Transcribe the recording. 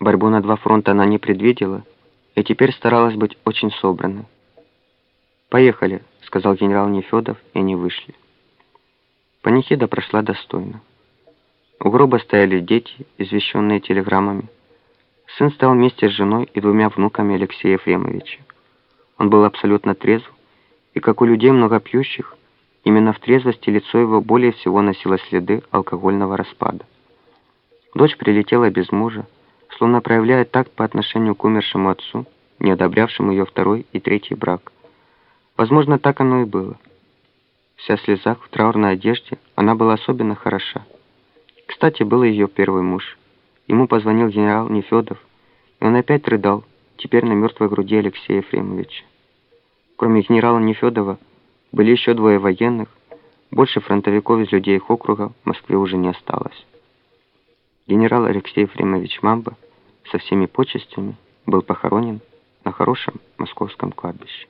Борьбу на два фронта она не предвидела и теперь старалась быть очень собранной. «Поехали», — сказал генерал Нефедов, и они вышли. Панихида прошла достойно. У гроба стояли дети, извещенные телеграммами. Сын стал вместе с женой и двумя внуками Алексея Ефремовича. Он был абсолютно трезв, и, как у людей многопьющих, именно в трезвости лицо его более всего носило следы алкогольного распада. Дочь прилетела без мужа, словно проявляя такт по отношению к умершему отцу, не одобрявшему ее второй и третий брак. Возможно, так оно и было. Вся в слезах, в траурной одежде, она была особенно хороша. Кстати, был ее первый муж. Ему позвонил генерал Нефедов, и он опять рыдал, теперь на мертвой груди Алексея Ефремовича. Кроме генерала Нефедова, были еще двое военных, больше фронтовиков из людей их округа в Москве уже не осталось. Генерал Алексей Ефремович Мамба со всеми почестями был похоронен на хорошем московском кладбище.